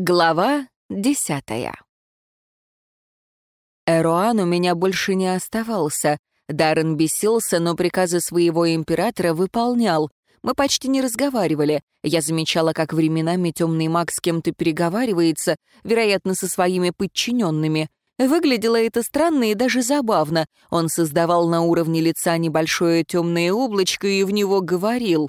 Глава десятая. Эруан у меня больше не оставался. Даррен бесился, но приказы своего императора выполнял. Мы почти не разговаривали. Я замечала, как временами темный маг с кем-то переговаривается, вероятно, со своими подчиненными. Выглядело это странно и даже забавно. Он создавал на уровне лица небольшое темное облачко и в него говорил.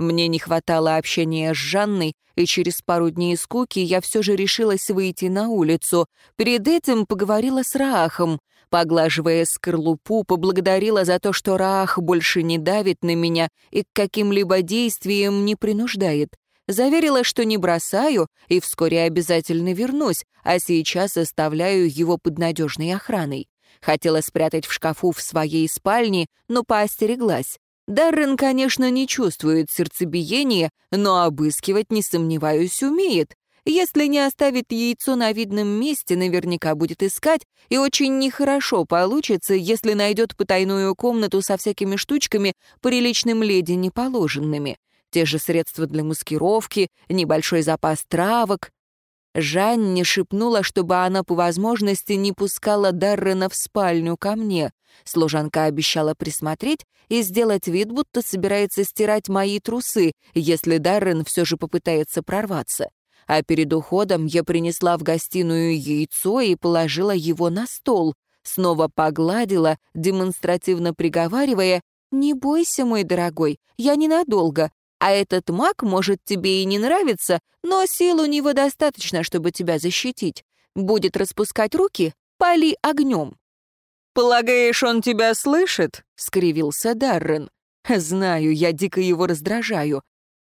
Мне не хватало общения с Жанной, и через пару дней скуки я все же решилась выйти на улицу. Перед этим поговорила с Раахом. Поглаживая скорлупу, поблагодарила за то, что Раах больше не давит на меня и к каким-либо действиям не принуждает. Заверила, что не бросаю и вскоре обязательно вернусь, а сейчас оставляю его под надежной охраной. Хотела спрятать в шкафу в своей спальне, но поостереглась. Даррен, конечно, не чувствует сердцебиения, но обыскивать, не сомневаюсь, умеет. Если не оставит яйцо на видном месте, наверняка будет искать, и очень нехорошо получится, если найдет потайную комнату со всякими штучками, приличным леди неположенными. Те же средства для маскировки, небольшой запас травок. Жанне шепнула, чтобы она по возможности не пускала Даррена в спальню ко мне. Служанка обещала присмотреть и сделать вид, будто собирается стирать мои трусы, если Даррен все же попытается прорваться. А перед уходом я принесла в гостиную яйцо и положила его на стол. Снова погладила, демонстративно приговаривая, «Не бойся, мой дорогой, я ненадолго. А этот маг может тебе и не нравиться, но сил у него достаточно, чтобы тебя защитить. Будет распускать руки, пали огнем». «Полагаешь, он тебя слышит?» — скривился Даррен. «Знаю, я дико его раздражаю.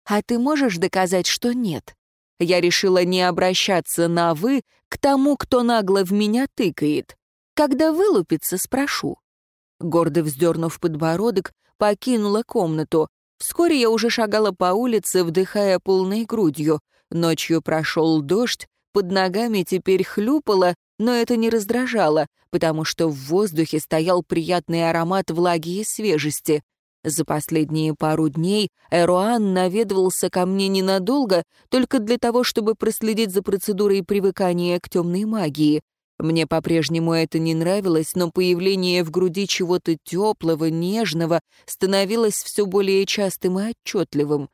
А ты можешь доказать, что нет?» Я решила не обращаться на «вы» к тому, кто нагло в меня тыкает. Когда вылупится, спрошу. Гордо вздернув подбородок, покинула комнату. Вскоре я уже шагала по улице, вдыхая полной грудью. Ночью прошел дождь, под ногами теперь хлюпало, но это не раздражало, потому что в воздухе стоял приятный аромат влаги и свежести. За последние пару дней Эруан наведывался ко мне ненадолго, только для того, чтобы проследить за процедурой привыкания к темной магии. Мне по-прежнему это не нравилось, но появление в груди чего-то теплого, нежного становилось все более частым и отчетливым.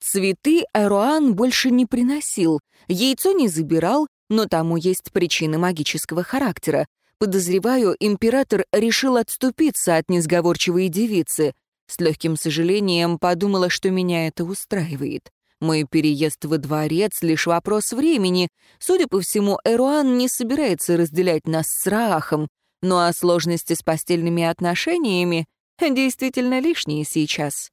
Цветы Эруан больше не приносил, яйцо не забирал, но тому есть причины магического характера. Подозреваю, император решил отступиться от несговорчивой девицы. С легким сожалением подумала, что меня это устраивает. Мой переезд во дворец — лишь вопрос времени. Судя по всему, Эруан не собирается разделять нас с Раахом, ну а сложности с постельными отношениями действительно лишние сейчас.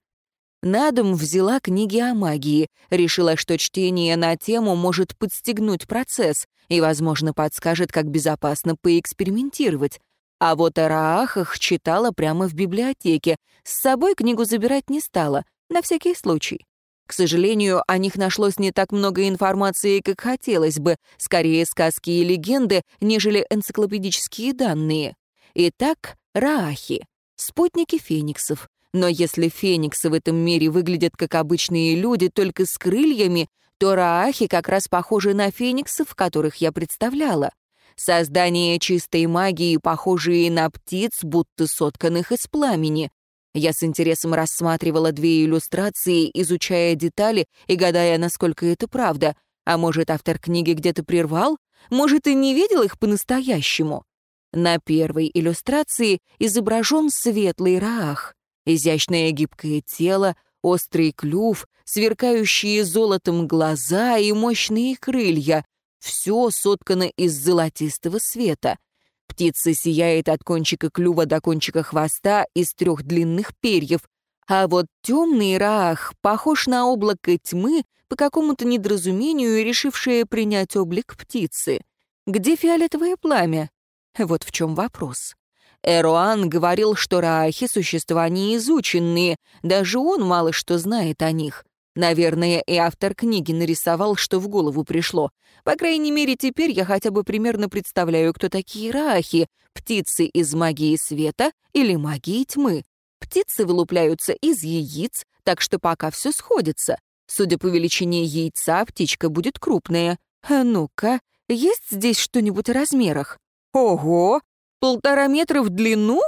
На дом взяла книги о магии, решила, что чтение на тему может подстегнуть процесс и, возможно, подскажет, как безопасно поэкспериментировать. А вот о Раахах читала прямо в библиотеке, с собой книгу забирать не стала, на всякий случай. К сожалению, о них нашлось не так много информации, как хотелось бы, скорее сказки и легенды, нежели энциклопедические данные. Итак, Раахи, спутники фениксов. Но если фениксы в этом мире выглядят как обычные люди, только с крыльями, то Раахи как раз похожи на фениксов, которых я представляла. Создание чистой магии, похожие на птиц, будто сотканных из пламени. Я с интересом рассматривала две иллюстрации, изучая детали и гадая, насколько это правда. А может, автор книги где-то прервал? Может, и не видел их по-настоящему? На первой иллюстрации изображен светлый раах. Изящное гибкое тело, острый клюв, сверкающие золотом глаза и мощные крылья. Все соткано из золотистого света. Птица сияет от кончика клюва до кончика хвоста из трех длинных перьев, а вот темный рах похож на облако тьмы, по какому-то недоразумению решившее принять облик птицы. Где фиолетовое пламя? Вот в чем вопрос. Эруан говорил, что раахи — существа неизученные, даже он мало что знает о них. Наверное, и автор книги нарисовал, что в голову пришло. По крайней мере, теперь я хотя бы примерно представляю, кто такие рахи, птицы из магии света или магии тьмы. Птицы вылупляются из яиц, так что пока все сходится. Судя по величине яйца, птичка будет крупная. А ну-ка, есть здесь что-нибудь о размерах? Ого! Полтора метра в длину?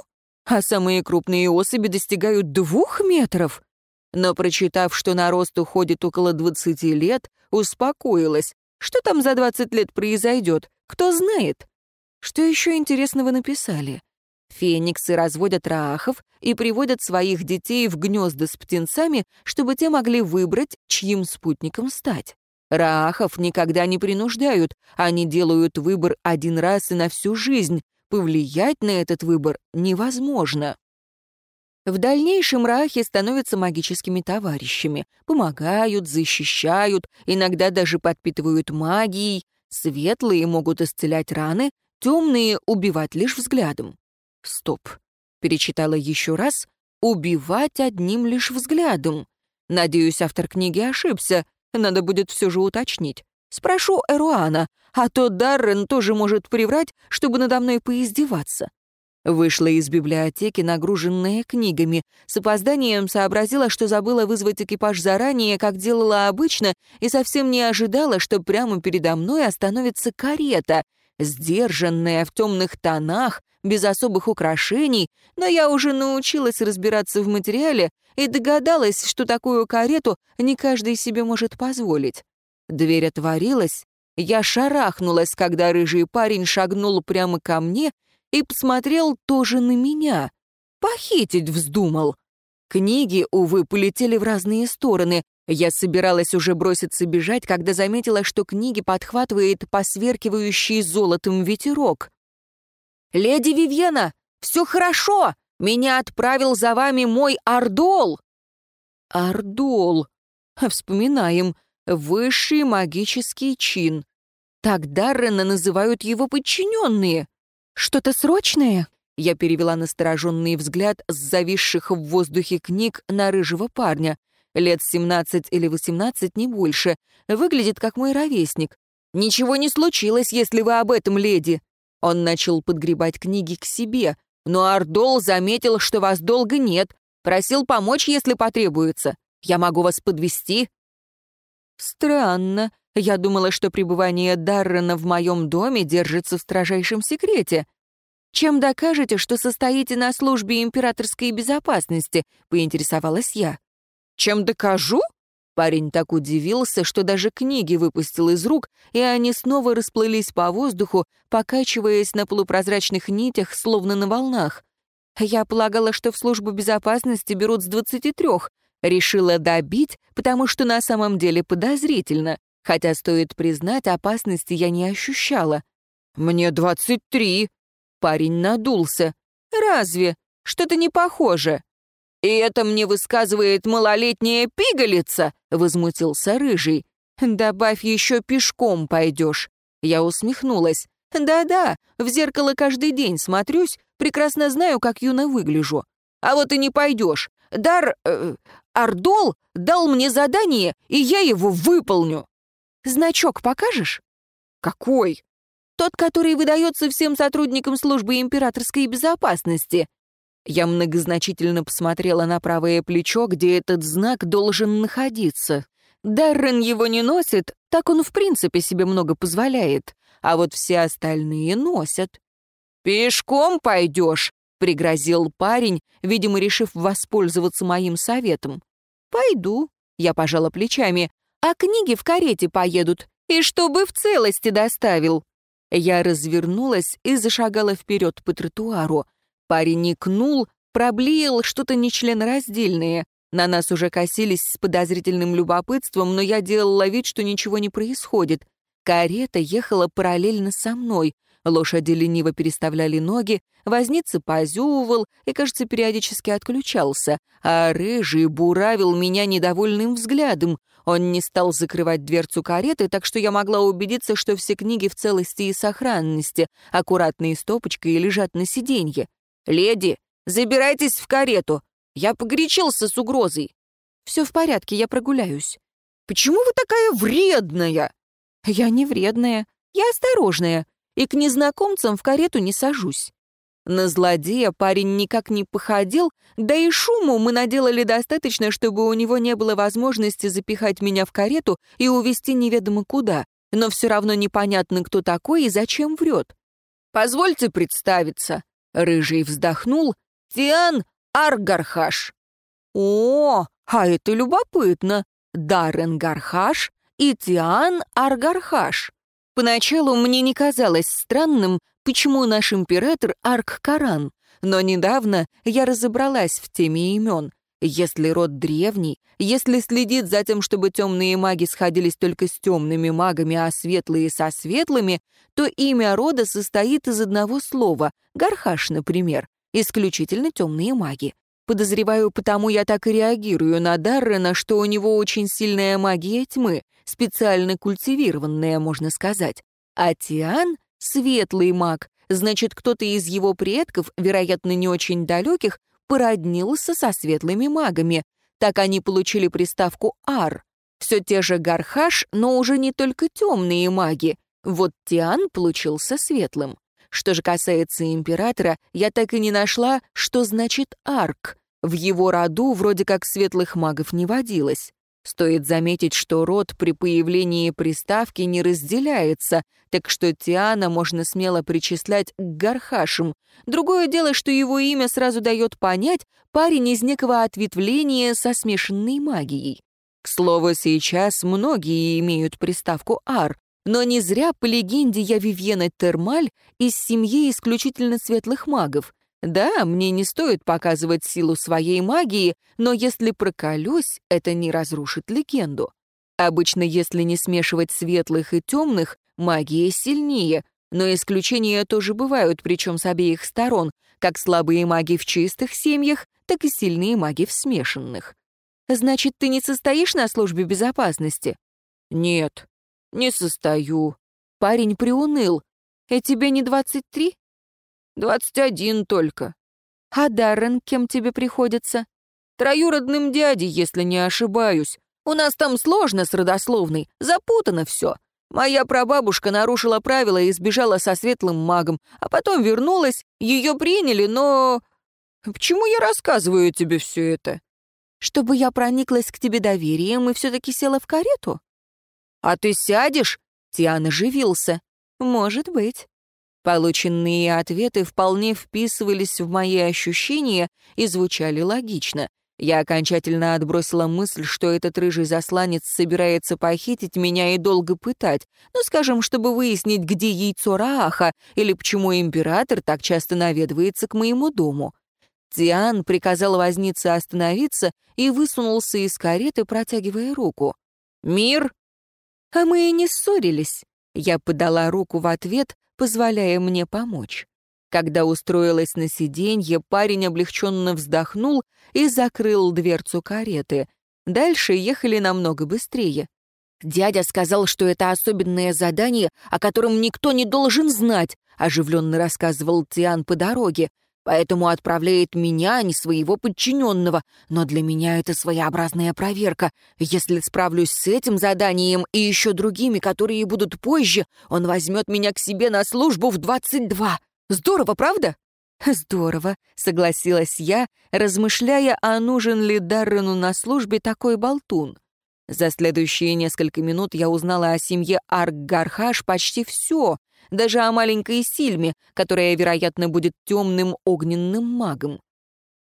А самые крупные особи достигают двух метров? Но, прочитав, что на рост уходит около 20 лет, успокоилась. Что там за 20 лет произойдет? Кто знает? Что еще интересного написали? Фениксы разводят раахов и приводят своих детей в гнезда с птенцами, чтобы те могли выбрать, чьим спутником стать. Раахов никогда не принуждают, они делают выбор один раз и на всю жизнь. Повлиять на этот выбор невозможно. В дальнейшем рахи становятся магическими товарищами, помогают, защищают, иногда даже подпитывают магией. Светлые могут исцелять раны, темные — убивать лишь взглядом. Стоп. Перечитала еще раз. Убивать одним лишь взглядом. Надеюсь, автор книги ошибся. Надо будет все же уточнить. Спрошу Эруана, а то Даррен тоже может приврать, чтобы надо мной поиздеваться. Вышла из библиотеки, нагруженная книгами. С опозданием сообразила, что забыла вызвать экипаж заранее, как делала обычно, и совсем не ожидала, что прямо передо мной остановится карета, сдержанная в темных тонах, без особых украшений, но я уже научилась разбираться в материале и догадалась, что такую карету не каждый себе может позволить. Дверь отворилась, я шарахнулась, когда рыжий парень шагнул прямо ко мне и посмотрел тоже на меня. Похитить вздумал. Книги, увы, полетели в разные стороны. Я собиралась уже броситься бежать, когда заметила, что книги подхватывает посверкивающий золотом ветерок. «Леди Вивьена, все хорошо! Меня отправил за вами мой Ардол!» «Ардол!» Вспоминаем. Высший магический чин. Так Даррена называют его подчиненные. «Что-то срочное?» Я перевела настороженный взгляд с зависших в воздухе книг на рыжего парня. Лет 17 или 18, не больше. Выглядит как мой ровесник. «Ничего не случилось, если вы об этом, леди!» Он начал подгребать книги к себе, но Ардол заметил, что вас долго нет, просил помочь, если потребуется. Я могу вас подвести. Странно. Я думала, что пребывание Даррена в моем доме держится в строжайшем секрете. Чем докажете, что состоите на службе императорской безопасности? Поинтересовалась я. Чем докажу? Парень так удивился, что даже книги выпустил из рук, и они снова расплылись по воздуху, покачиваясь на полупрозрачных нитях, словно на волнах. Я полагала, что в службу безопасности берут с двадцати трех. Решила добить, потому что на самом деле подозрительно, хотя, стоит признать, опасности я не ощущала. «Мне двадцать три!» Парень надулся. «Разве? Что-то не похоже!» «И это мне высказывает малолетняя пигалица?» — возмутился Рыжий. «Добавь еще пешком пойдешь». Я усмехнулась. «Да-да, в зеркало каждый день смотрюсь, прекрасно знаю, как юно выгляжу. А вот и не пойдешь. Дар... Э, Ардол дал мне задание, и я его выполню». «Значок покажешь?» «Какой?» «Тот, который выдается всем сотрудникам службы императорской безопасности», я многозначительно посмотрела на правое плечо, где этот знак должен находиться. Даррен его не носит, так он в принципе себе много позволяет, а вот все остальные носят. «Пешком пойдешь», — пригрозил парень, видимо, решив воспользоваться моим советом. «Пойду», — я пожала плечами, «а книги в карете поедут, и чтобы в целости доставил». Я развернулась и зашагала вперед по тротуару. Парень икнул, проблеял что-то нечленораздельное. На нас уже косились с подозрительным любопытством, но я делала вид, что ничего не происходит. Карета ехала параллельно со мной. Лошади лениво переставляли ноги, возница позювал и, кажется, периодически отключался, а рыжий буравил меня недовольным взглядом. Он не стал закрывать дверцу кареты, так что я могла убедиться, что все книги в целости и сохранности, аккуратные стопочкой лежат на сиденье. «Леди, забирайтесь в карету. Я погорячился с угрозой». «Все в порядке, я прогуляюсь». «Почему вы такая вредная?» «Я не вредная, я осторожная, и к незнакомцам в карету не сажусь». На злодея парень никак не походил, да и шуму мы наделали достаточно, чтобы у него не было возможности запихать меня в карету и увезти неведомо куда. но все равно непонятно, кто такой и зачем врет. «Позвольте представиться», — Рыжий вздохнул, — «Тиан Аргархаш». «О, а это любопытно. Даррен Гархаш и Тиан Аргархаш. Поначалу мне не казалось странным, почему наш император Арк-Каран, но недавно я разобралась в теме имен. Если род древний, если следит за тем, чтобы темные маги сходились только с темными магами, а светлые со светлыми, то имя рода состоит из одного слова — Гархаш, например, исключительно темные маги. Подозреваю, потому я так и реагирую на Даррена, что у него очень сильная магия тьмы, специально культивированная, можно сказать. А Тиан — светлый маг, значит, кто-то из его предков, вероятно, не очень далеких, породнился со светлыми магами. Так они получили приставку «ар». Все те же Гархаш, но уже не только темные маги. Вот Тиан получился светлым. Что же касается императора, я так и не нашла, что значит «арк». В его роду вроде как светлых магов не водилось. Стоит заметить, что род при появлении приставки не разделяется, так что Тиана можно смело причислять к Гархашам. Другое дело, что его имя сразу дает понять парень из некого ответвления со смешанной магией. К слову, сейчас многие имеют приставку «ар», но не зря, по легенде, я Вивьена Термаль из семьи исключительно светлых магов. Да, мне не стоит показывать силу своей магии, но если проколюсь, это не разрушит легенду. Обычно, если не смешивать светлых и темных, магия сильнее, но исключения тоже бывают, причем с обеих сторон, как слабые маги в чистых семьях, так и сильные маги в смешанных. Значит, ты не состоишь на службе безопасности? Нет, не состою. Парень приуныл. И тебе не двадцать три? «Двадцать один только». «А Даррен кем тебе приходится?» «Троюродным дядей, если не ошибаюсь. У нас там сложно с родословной, запутано все. Моя прабабушка нарушила правила и сбежала со светлым магом, а потом вернулась, ее приняли, но... Почему я рассказываю тебе все это? Чтобы я прониклась к тебе доверием и все-таки села в карету? А ты сядешь? Тиан оживился. Может быть. Полученные ответы вполне вписывались в мои ощущения и звучали логично. Я окончательно отбросила мысль, что этот рыжий засланец собирается похитить меня и долго пытать, ну, скажем, чтобы выяснить, где яйцо Рааха или почему император так часто наведывается к моему дому. Тиан приказал вознице остановиться и высунулся из кареты, протягивая руку. «Мир!» А мы и не ссорились. Я подала руку в ответ, позволяя мне помочь. Когда устроилась на сиденье, парень облегченно вздохнул и закрыл дверцу кареты. Дальше ехали намного быстрее. «Дядя сказал, что это особенное задание, о котором никто не должен знать», оживленно рассказывал Тиан по дороге поэтому отправляет меня, а не своего подчиненного. Но для меня это своеобразная проверка. Если справлюсь с этим заданием и еще другими, которые будут позже, он возьмет меня к себе на службу в 22. Здорово, правда? «Здорово», — согласилась я, размышляя, а нужен ли Даррену на службе такой болтун. За следующие несколько минут я узнала о семье Арк-Гархаш почти все, даже о маленькой Сильме, которая, вероятно, будет темным огненным магом.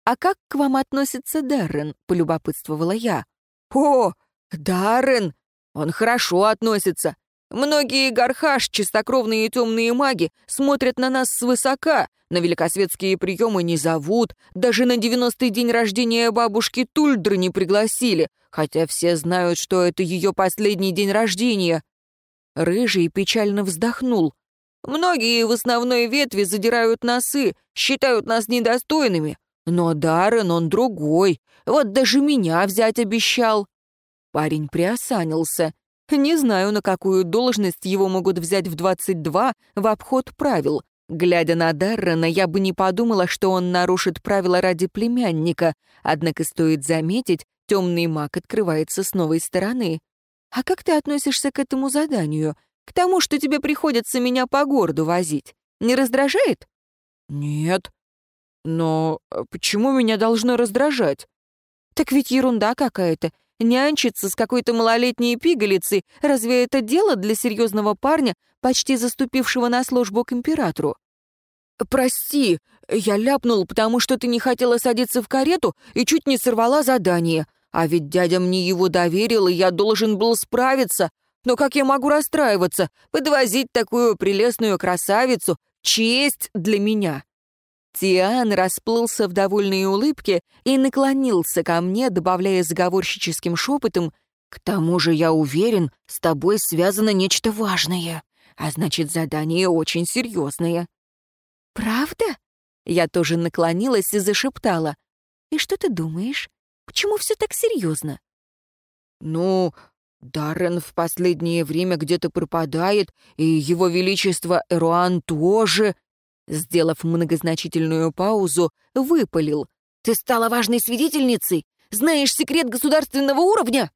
«А как к вам относится Даррен?» — полюбопытствовала я. «О, Даррен! Он хорошо относится. Многие гархаш, чистокровные темные маги, смотрят на нас свысока, на великосветские приемы не зовут, даже на девяностый день рождения бабушки Тульдры не пригласили, хотя все знают, что это ее последний день рождения». Рыжий печально вздохнул. Многие в основной ветви задирают носы, считают нас недостойными. Но Даррен он другой. Вот даже меня взять обещал». Парень приосанился. Не знаю, на какую должность его могут взять в 22 в обход правил. Глядя на Даррена, я бы не подумала, что он нарушит правила ради племянника. Однако стоит заметить, темный маг открывается с новой стороны. «А как ты относишься к этому заданию?» К тому, что тебе приходится меня по городу возить. Не раздражает?» «Нет. Но э, почему меня должно раздражать?» «Так ведь ерунда какая-то. Нянчиться с какой-то малолетней пигалицей, разве это дело для серьезного парня, почти заступившего на службу к императору? «Прости, я ляпнул, потому что ты не хотела садиться в карету и чуть не сорвала задание. А ведь дядя мне его доверил, и я должен был справиться. Но как я могу расстраиваться? Подвозить такую прелестную красавицу — честь для меня». Тиан расплылся в довольной улыбке и наклонился ко мне, добавляя заговорщическим шепотом, «К тому же, я уверен, с тобой связано нечто важное, а значит, задание очень серьезное». «Правда?» Я тоже наклонилась и зашептала. «И что ты думаешь? Почему все так серьезно?» «Ну, Даррен в последнее время где-то пропадает, и его величество Эруан тоже...» Сделав многозначительную паузу, выпалил. «Ты стала важной свидетельницей? Знаешь секрет государственного уровня?»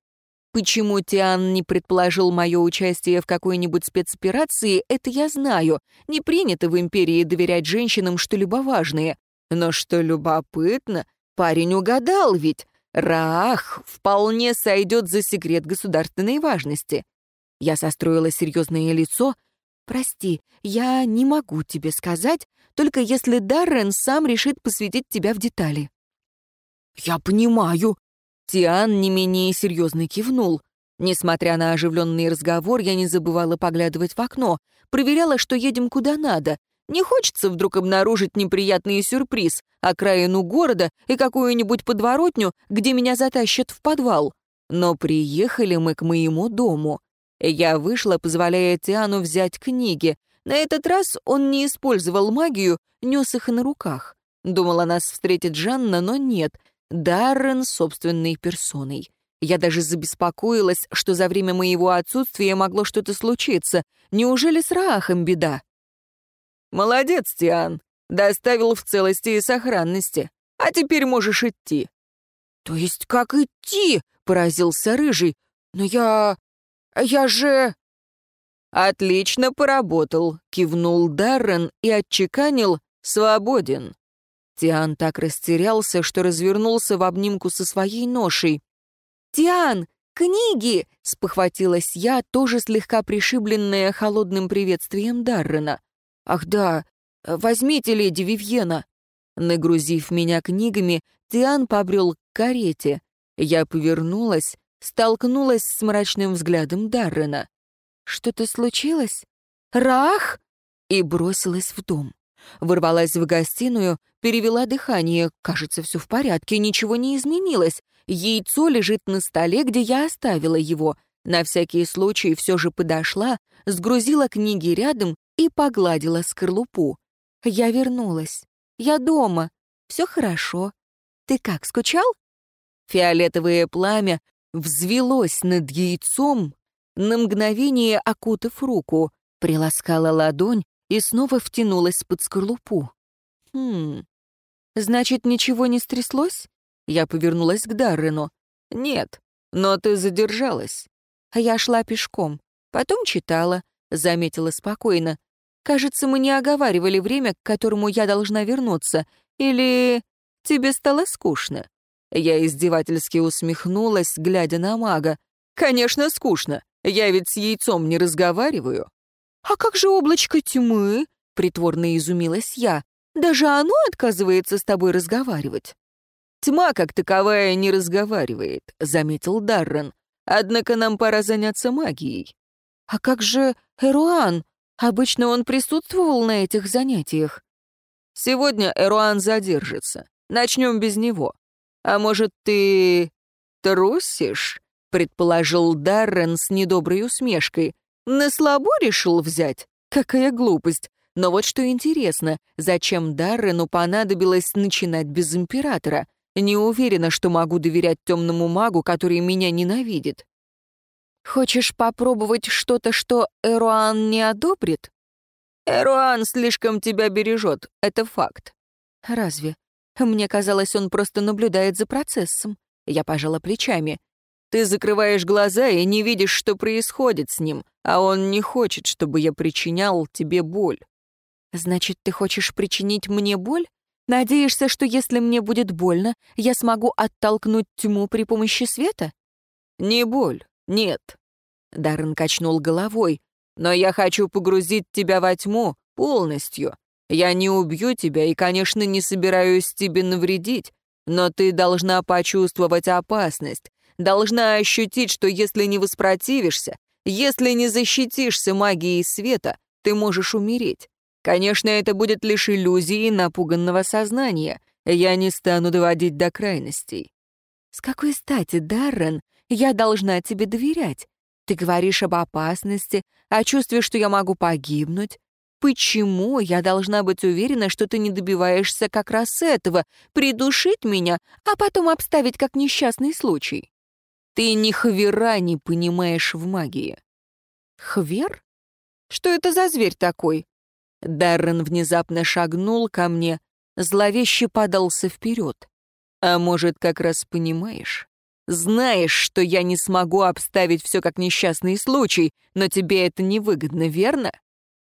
Почему Тиан не предположил мое участие в какой-нибудь спецоперации, это я знаю. Не принято в империи доверять женщинам что-либо важное. Но что любопытно, парень угадал ведь. Раах вполне сойдет за секрет государственной важности. Я состроила серьезное лицо. «Прости, я не могу тебе сказать, только если Даррен сам решит посвятить тебя в детали». «Я понимаю», Тиан не менее серьезно кивнул. Несмотря на оживленный разговор, я не забывала поглядывать в окно, проверяла, что едем куда надо. Не хочется вдруг обнаружить неприятный сюрприз, окраину города и какую-нибудь подворотню, где меня затащат в подвал. Но приехали мы к моему дому. Я вышла, позволяя Тиану взять книги. На этот раз он не использовал магию, нес их на руках. Думала, нас встретит Жанна, но нет — Даррен собственной персоной. Я даже забеспокоилась, что за время моего отсутствия могло что-то случиться. Неужели с Раахом беда? «Молодец, Тиан. Доставил в целости и сохранности. А теперь можешь идти». «То есть как идти?» — поразился Рыжий. «Но я... я же...» «Отлично поработал», — кивнул Даррен и отчеканил «свободен». Тиан так растерялся, что развернулся в обнимку со своей ношей. «Тиан, книги!» — спохватилась я, тоже слегка пришибленная холодным приветствием Даррена. «Ах да, возьмите леди Вивьена!» Нагрузив меня книгами, Тиан побрел к карете. Я повернулась, столкнулась с мрачным взглядом Даррена. «Что-то случилось? Рах?» и бросилась в дом. Ворвалась в гостиную, перевела дыхание. Кажется, все в порядке, ничего не изменилось. Яйцо лежит на столе, где я оставила его. На всякий случай все же подошла, сгрузила книги рядом и погладила скорлупу. Я вернулась. Я дома. Все хорошо. Ты как, скучал? Фиолетовое пламя взвелось над яйцом, на мгновение окутав руку, приласкала ладонь, и снова втянулась под скорлупу. «Хм... Значит, ничего не стряслось?» Я повернулась к Даррену. «Нет, но ты задержалась». Я шла пешком. Потом читала, заметила спокойно. «Кажется, мы не оговаривали время, к которому я должна вернуться. Или тебе стало скучно?» Я издевательски усмехнулась, глядя на мага. «Конечно, скучно. Я ведь с яйцом не разговариваю». «А как же облачко тьмы?» — притворно изумилась я. «Даже оно отказывается с тобой разговаривать». «Тьма, как таковая, не разговаривает», — заметил Даррен. «Однако нам пора заняться магией». «А как же Эруан? Обычно он присутствовал на этих занятиях». «Сегодня Эруан задержится. Начнем без него. А может, ты трусишь?» — предположил Даррен с недоброй усмешкой. На слабо решил взять? Какая глупость. Но вот что интересно, зачем Даррену понадобилось начинать без императора? Не уверена, что могу доверять темному магу, который меня ненавидит. Хочешь попробовать что-то, что Эруан не одобрит? Эруан слишком тебя бережет, это факт. Разве? Мне казалось, он просто наблюдает за процессом. Я пожала плечами. Ты закрываешь глаза и не видишь, что происходит с ним, а он не хочет, чтобы я причинял тебе боль. Значит, ты хочешь причинить мне боль? Надеешься, что если мне будет больно, я смогу оттолкнуть тьму при помощи света? Не боль, нет. Даррен качнул головой. Но я хочу погрузить тебя во тьму полностью. Я не убью тебя и, конечно, не собираюсь тебе навредить, но ты должна почувствовать опасность, должна ощутить, что если не воспротивишься, если не защитишься магией света, ты можешь умереть. Конечно, это будет лишь иллюзией напуганного сознания. Я не стану доводить до крайностей. С какой стати, Даррен, я должна тебе доверять? Ты говоришь об опасности, о чувстве, что я могу погибнуть. Почему я должна быть уверена, что ты не добиваешься как раз этого, придушить меня, а потом обставить как несчастный случай? Ты ни хвера не понимаешь в магии. Хвер? Что это за зверь такой? Даррен внезапно шагнул ко мне, зловеще подался вперед. А может, как раз понимаешь? Знаешь, что я не смогу обставить все как несчастный случай, но тебе это невыгодно, верно?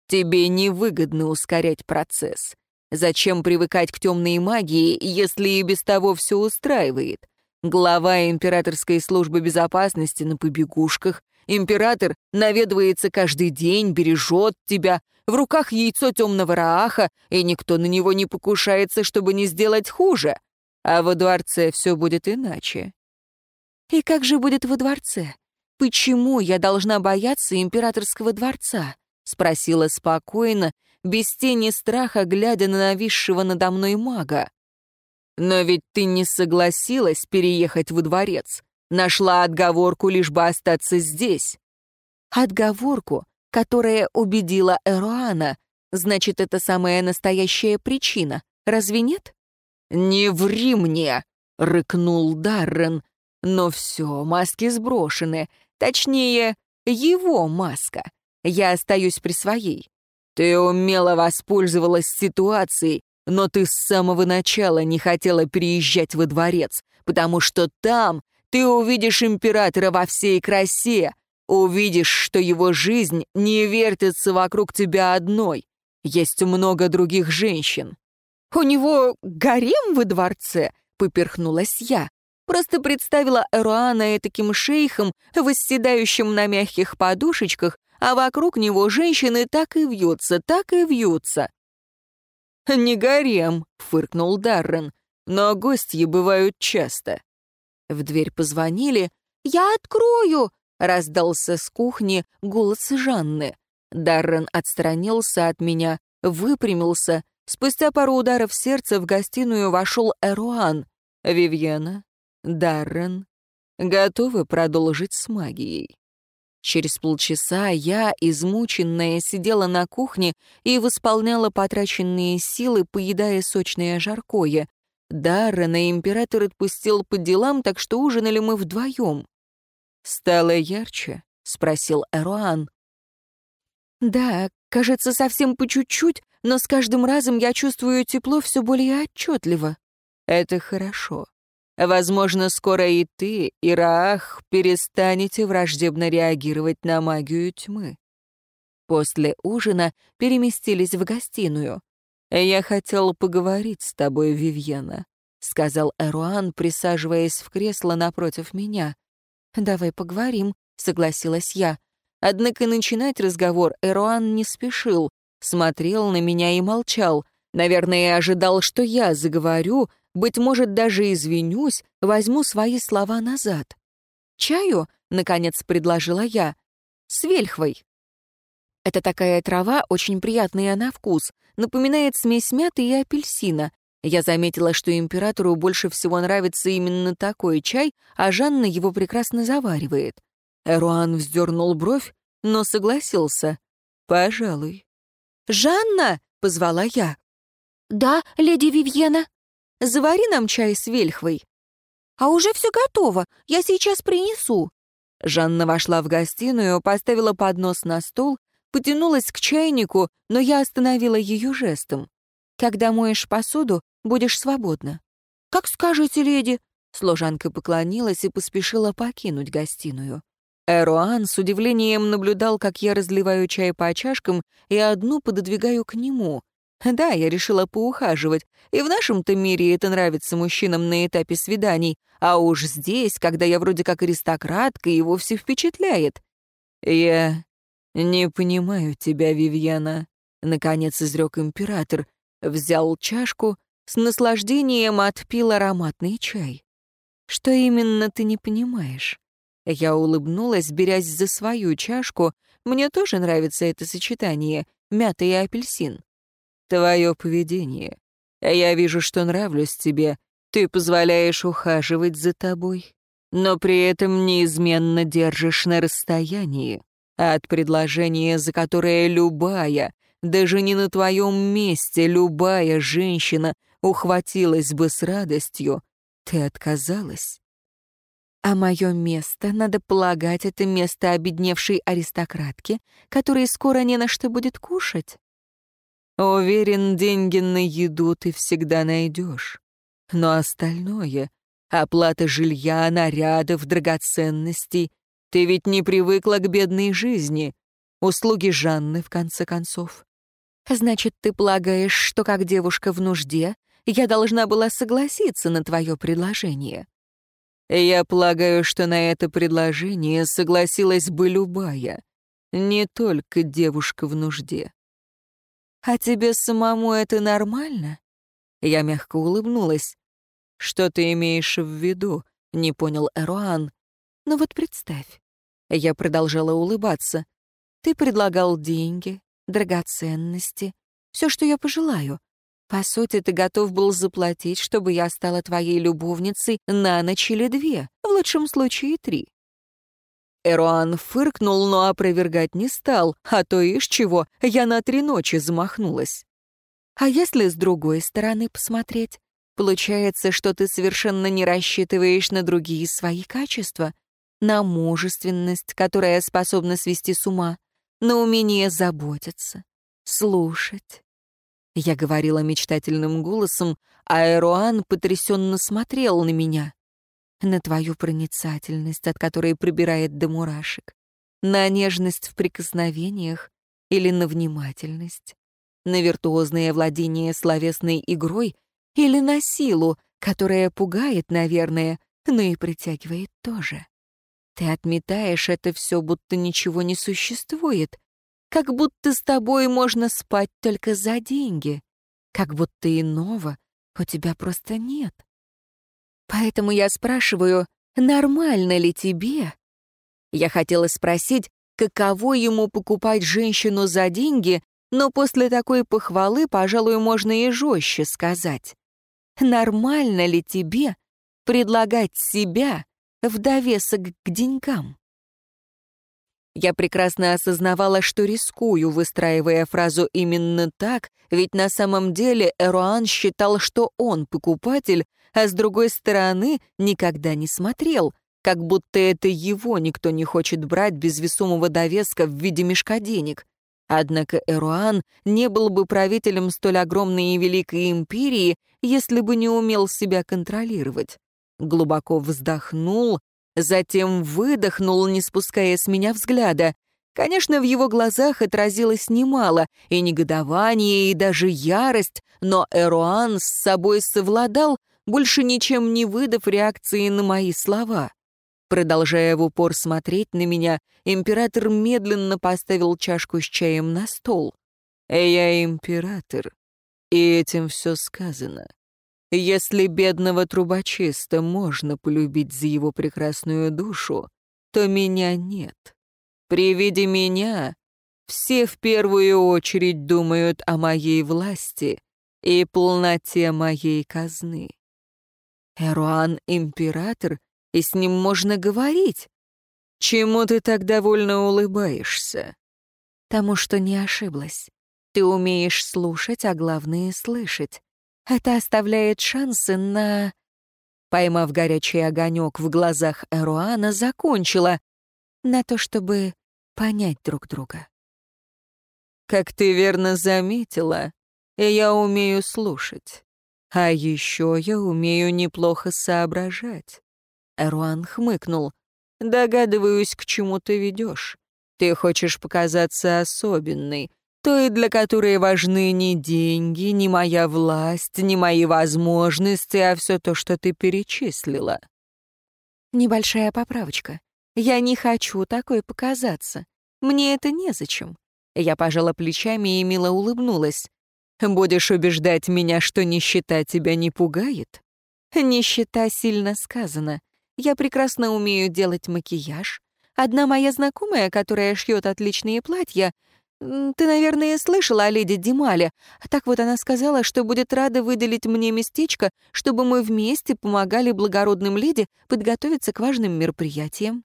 Тебе невыгодно ускорять процесс. Зачем привыкать к темной магии, если и без того все устраивает? Глава императорской службы безопасности на побегушках. Император наведывается каждый день, бережет тебя. В руках яйцо темного рааха, и никто на него не покушается, чтобы не сделать хуже. А во дворце все будет иначе. И как же будет во дворце? Почему я должна бояться императорского дворца? — спросила спокойно, без тени страха, глядя на нависшего надо мной мага. «Но ведь ты не согласилась переехать во дворец. Нашла отговорку, лишь бы остаться здесь». «Отговорку, которая убедила Эруана. Значит, это самая настоящая причина. Разве нет?» «Не ври мне!» — рыкнул Даррен. «Но все, маски сброшены. Точнее, его маска. Я остаюсь при своей. Ты умело воспользовалась ситуацией, но ты с самого начала не хотела переезжать во дворец, потому что там ты увидишь императора во всей красе, увидишь, что его жизнь не вертится вокруг тебя одной. Есть много других женщин. «У него гарем во дворце?» — поперхнулась я. Просто представила Эруана таким шейхом, восседающим на мягких подушечках а вокруг него женщины так и вьются, так и вьются. «Не гарем», — фыркнул Даррен, «но гости бывают часто». В дверь позвонили. «Я открою!» — раздался с кухни голос Жанны. Даррен отстранился от меня, выпрямился. Спустя пару ударов сердца в гостиную вошел Эруан. «Вивьена, Даррен, готовы продолжить с магией?» Через полчаса я, измученная, сидела на кухне и восполняла потраченные силы, поедая сочное жаркое. Даррена император отпустил по делам, так что ужинали мы вдвоем. «Стало ярче?» — спросил Эруан. «Да, кажется, совсем по чуть-чуть, но с каждым разом я чувствую тепло все более отчетливо». «Это хорошо. Возможно, скоро и ты, и Раах перестанете враждебно реагировать на магию тьмы. После ужина переместились в гостиную. «Я хотел поговорить с тобой, Вивьена», — сказал Эруан, присаживаясь в кресло напротив меня. «Давай поговорим», — согласилась я. Однако начинать разговор Эруан не спешил, смотрел на меня и молчал. Наверное, ожидал, что я заговорю, быть может, даже извинюсь, возьму свои слова назад. «Чаю?» — наконец предложила я. «С вельхвой». Это такая трава, очень приятная на вкус, напоминает смесь мяты и апельсина. Я заметила, что императору больше всего нравится именно такой чай, а Жанна его прекрасно заваривает. Эруан вздернул бровь, но согласился. «Пожалуй». «Жанна!» — позвала я. «Да, леди Вивьена?» Завари нам чай с вельхвой». «А уже все готово, я сейчас принесу». Жанна вошла в гостиную, поставила поднос на стол, потянулась к чайнику, но я остановила ее жестом. «Когда моешь посуду, будешь свободна». «Как скажете, леди». Служанка поклонилась и поспешила покинуть гостиную. Эруан с удивлением наблюдал, как я разливаю чай по чашкам и одну пододвигаю к нему. Да, я решила поухаживать. И в нашем-то мире это нравится мужчинам на этапе свиданий, а уж здесь, когда я вроде как аристократка, и вовсе впечатляет. Я не понимаю тебя, Вивьяна, — наконец изрек император, взял чашку, с наслаждением отпил ароматный чай. Что именно ты не понимаешь? Я улыбнулась, берясь за свою чашку. Мне тоже нравится это сочетание — мята и апельсин. Твое поведение. Я вижу, что нравлюсь тебе. Ты позволяешь ухаживать за тобой, но при этом неизменно держишь на расстоянии. От предложения, за которое любая, даже не на твоем месте, любая женщина ухватилась бы с радостью, ты отказалась. А мое место, надо полагать, это место обедневшей аристократки, которой скоро не на что будет кушать. Уверен, деньги на еду ты всегда найдешь. Но остальное — оплата жилья, нарядов, драгоценностей — ты ведь не привыкла к бедной жизни. Услуги Жанны, в конце концов. Значит, ты полагаешь, что как девушка в нужде я должна была согласиться на твое предложение? Я полагаю, что на это предложение согласилась бы любая, не только девушка в нужде. А тебе самому это нормально? Я мягко улыбнулась. Что ты имеешь в виду? Не понял Эруан. Ну вот представь. Я продолжала улыбаться. Ты предлагал деньги, драгоценности, все, что я пожелаю. По сути, ты готов был заплатить, чтобы я стала твоей любовницей на ночь или две, в лучшем случае три. Эруан фыркнул, но опровергать не стал, а то из чего я на три ночи замахнулась. А если с другой стороны посмотреть? Получается, что ты совершенно не рассчитываешь на другие свои качества, на мужественность, которая способна свести с ума, на умение заботиться, слушать, я говорила мечтательным голосом, а Эруан потрясенно смотрел на меня. На твою проницательность, от которой прибирает до мурашек. На нежность в прикосновениях или на внимательность. На виртуозное владение словесной игрой или на силу, которая пугает, наверное, но и притягивает тоже. Ты отметаешь это все, будто ничего не существует, как будто с тобой можно спать только за деньги. Как будто иного у тебя просто нет. Поэтому я спрашиваю, нормально ли тебе? Я хотела спросить, каково ему покупать женщину за деньги, но после такой похвалы, пожалуй, можно и жестче сказать. Нормально ли тебе предлагать себя в довесок к деньгам? Я прекрасно осознавала, что рискую, выстраивая фразу именно так, ведь на самом деле Эруан считал, что он покупатель, а с другой стороны никогда не смотрел, как будто это его никто не хочет брать без весомого довеска в виде мешка денег. Однако Эруан не был бы правителем столь огромной и великой империи, если бы не умел себя контролировать. Глубоко вздохнул, Затем выдохнул, не спуская с меня взгляда. Конечно, в его глазах отразилось немало, и негодование, и даже ярость, но Эруан с собой совладал, больше ничем не выдав реакции на мои слова. Продолжая в упор смотреть на меня, император медленно поставил чашку с чаем на стол. «Я император, и этим все сказано. Если бедного трубочиста можно полюбить за его прекрасную душу, то меня нет. При виде меня все в первую очередь думают о моей власти и полноте моей казны. Эруан — император, и с ним можно говорить. Чему ты так довольно улыбаешься? Тому, что не ошиблась. Ты умеешь слушать, а главное — слышать. Это оставляет шансы на... Поймав горячий огонек в глазах Эруана, закончила на то, чтобы понять друг друга. «Как ты верно заметила, я умею слушать. А еще я умею неплохо соображать». Эруан хмыкнул. «Догадываюсь, к чему ты ведешь. Ты хочешь показаться особенной, той, для которой важны не деньги, не моя власть, не мои возможности, а все то, что ты перечислила. Небольшая поправочка. Я не хочу такой показаться. Мне это незачем. Я пожала плечами и мило улыбнулась. Будешь убеждать меня, что нищета тебя не пугает? Нищета сильно сказано. Я прекрасно умею делать макияж. Одна моя знакомая, которая шьет отличные платья, ты, наверное, слышала о леди Димале. Так вот она сказала, что будет рада выделить мне местечко, чтобы мы вместе помогали благородным леди подготовиться к важным мероприятиям.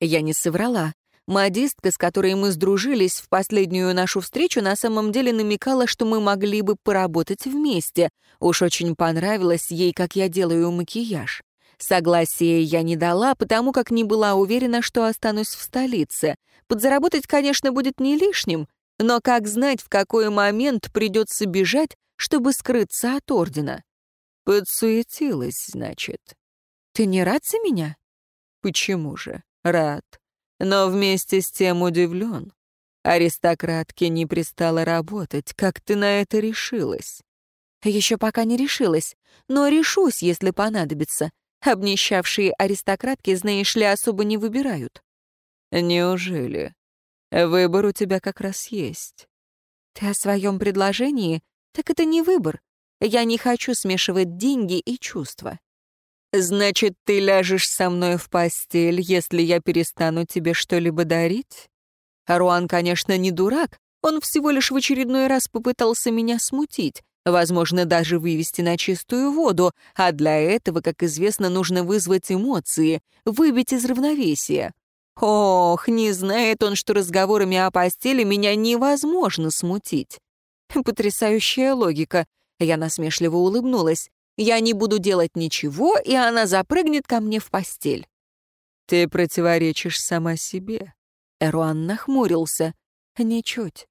Я не соврала. Модистка, с которой мы сдружились в последнюю нашу встречу, на самом деле намекала, что мы могли бы поработать вместе. Уж очень понравилось ей, как я делаю макияж. Согласия я не дала, потому как не была уверена, что останусь в столице. Подзаработать, конечно, будет не лишним, но как знать, в какой момент придется бежать, чтобы скрыться от ордена? Подсуетилась, значит. Ты не рад за меня? Почему же? Рад. Но вместе с тем удивлен. Аристократке не пристало работать. Как ты на это решилась? Еще пока не решилась, но решусь, если понадобится. Обнищавшие аристократки, знаешь ли, особо не выбирают. Неужели? Выбор у тебя как раз есть. Ты о своем предложении? Так это не выбор. Я не хочу смешивать деньги и чувства. Значит, ты ляжешь со мной в постель, если я перестану тебе что-либо дарить? Руан, конечно, не дурак. Он всего лишь в очередной раз попытался меня смутить возможно, даже вывести на чистую воду, а для этого, как известно, нужно вызвать эмоции, выбить из равновесия. Ох, не знает он, что разговорами о постели меня невозможно смутить. Потрясающая логика. Я насмешливо улыбнулась. Я не буду делать ничего, и она запрыгнет ко мне в постель. Ты противоречишь сама себе. Эруан нахмурился. Ничуть.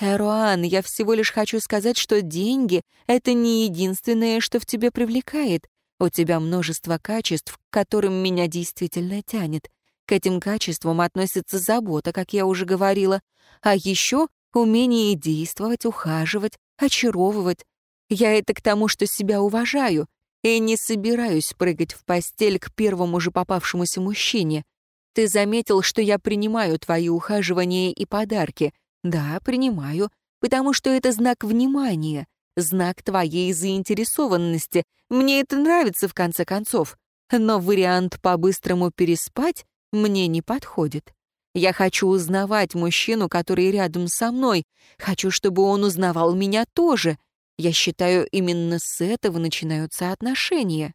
«Эруан, я всего лишь хочу сказать, что деньги — это не единственное, что в тебе привлекает. У тебя множество качеств, к которым меня действительно тянет. К этим качествам относится забота, как я уже говорила, а еще умение действовать, ухаживать, очаровывать. Я это к тому, что себя уважаю, и не собираюсь прыгать в постель к первому же попавшемуся мужчине. Ты заметил, что я принимаю твои ухаживания и подарки — да, принимаю, потому что это знак внимания, знак твоей заинтересованности. Мне это нравится, в конце концов. Но вариант по-быстрому переспать мне не подходит. Я хочу узнавать мужчину, который рядом со мной. Хочу, чтобы он узнавал меня тоже. Я считаю, именно с этого начинаются отношения.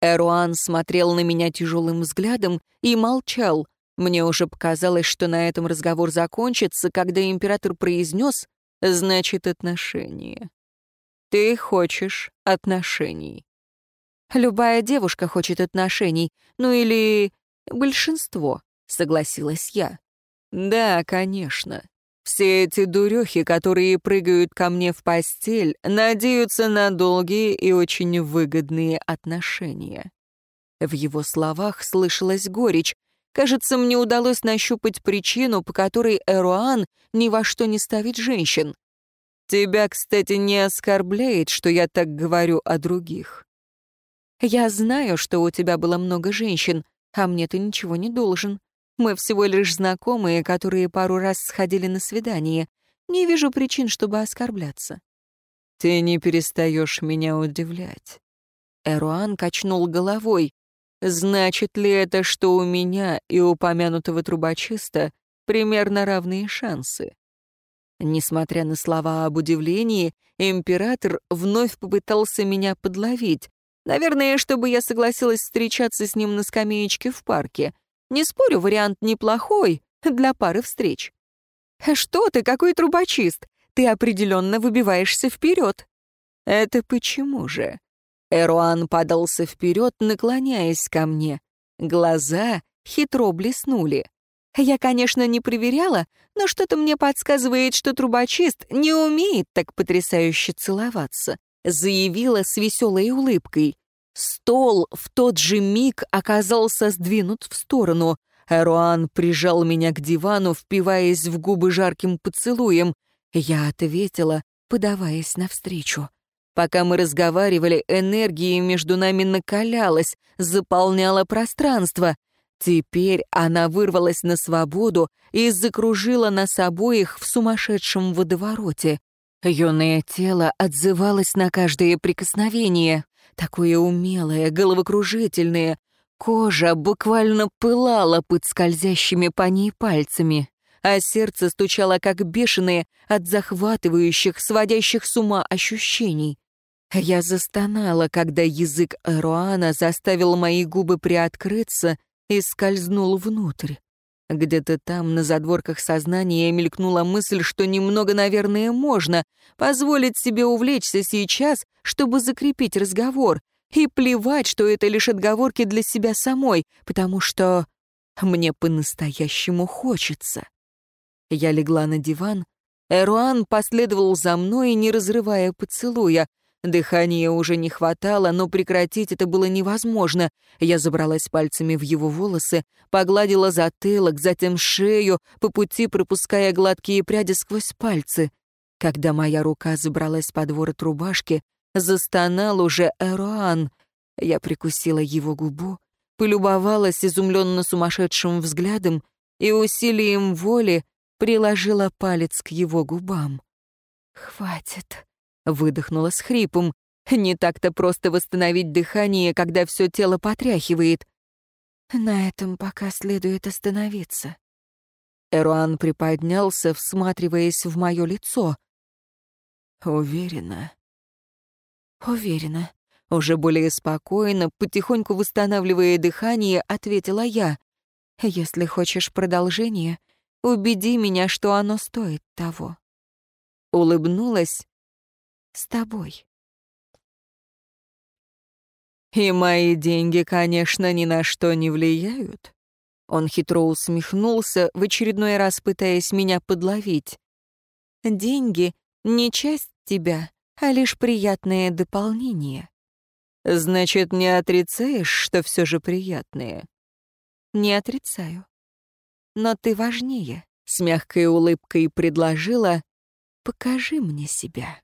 Эруан смотрел на меня тяжелым взглядом и молчал, мне уже показалось, что на этом разговор закончится, когда император произнес «значит отношения». Ты хочешь отношений. Любая девушка хочет отношений, ну или большинство, согласилась я. Да, конечно. Все эти дурехи, которые прыгают ко мне в постель, надеются на долгие и очень выгодные отношения. В его словах слышалась горечь, Кажется, мне удалось нащупать причину, по которой Эруан ни во что не ставит женщин. Тебя, кстати, не оскорбляет, что я так говорю о других. Я знаю, что у тебя было много женщин, а мне ты ничего не должен. Мы всего лишь знакомые, которые пару раз сходили на свидание. Не вижу причин, чтобы оскорбляться. Ты не перестаешь меня удивлять. Эруан качнул головой. Значит ли это, что у меня и упомянутого трубочиста примерно равные шансы? Несмотря на слова об удивлении, император вновь попытался меня подловить. Наверное, чтобы я согласилась встречаться с ним на скамеечке в парке. Не спорю, вариант неплохой для пары встреч. «Что ты, какой трубочист? Ты определенно выбиваешься вперед». «Это почему же?» Эруан подался вперед, наклоняясь ко мне. Глаза хитро блеснули. Я, конечно, не проверяла, но что-то мне подсказывает, что трубочист не умеет так потрясающе целоваться, заявила с веселой улыбкой. Стол в тот же миг оказался сдвинут в сторону. Эруан прижал меня к дивану, впиваясь в губы жарким поцелуем. Я ответила, подаваясь навстречу. Пока мы разговаривали, энергия между нами накалялась, заполняла пространство. Теперь она вырвалась на свободу и закружила нас обоих в сумасшедшем водовороте. Юное тело отзывалось на каждое прикосновение, такое умелое, головокружительное. Кожа буквально пылала под скользящими по ней пальцами, а сердце стучало как бешеное от захватывающих, сводящих с ума ощущений. Я застонала, когда язык Эруана заставил мои губы приоткрыться и скользнул внутрь. Где-то там, на задворках сознания, мелькнула мысль, что немного, наверное, можно позволить себе увлечься сейчас, чтобы закрепить разговор, и плевать, что это лишь отговорки для себя самой, потому что мне по-настоящему хочется. Я легла на диван, Эруан последовал за мной, не разрывая поцелуя, Дыхания уже не хватало, но прекратить это было невозможно. Я забралась пальцами в его волосы, погладила затылок, затем шею, по пути пропуская гладкие пряди сквозь пальцы. Когда моя рука забралась под ворот рубашки, застонал уже Эруан. Я прикусила его губу, полюбовалась изумленно сумасшедшим взглядом и усилием воли приложила палец к его губам. «Хватит», Выдохнула с хрипом. Не так-то просто восстановить дыхание, когда все тело потряхивает. На этом пока следует остановиться. Эруан приподнялся, всматриваясь в мое лицо. Уверена. Уверена. Уже более спокойно, потихоньку восстанавливая дыхание, ответила я. «Если хочешь продолжение, убеди меня, что оно стоит того». Улыбнулась с тобой. И мои деньги, конечно, ни на что не влияют. Он хитро усмехнулся, в очередной раз пытаясь меня подловить. Деньги — не часть тебя, а лишь приятное дополнение. Значит, не отрицаешь, что все же приятное? Не отрицаю. Но ты важнее, — с мягкой улыбкой предложила, покажи мне себя.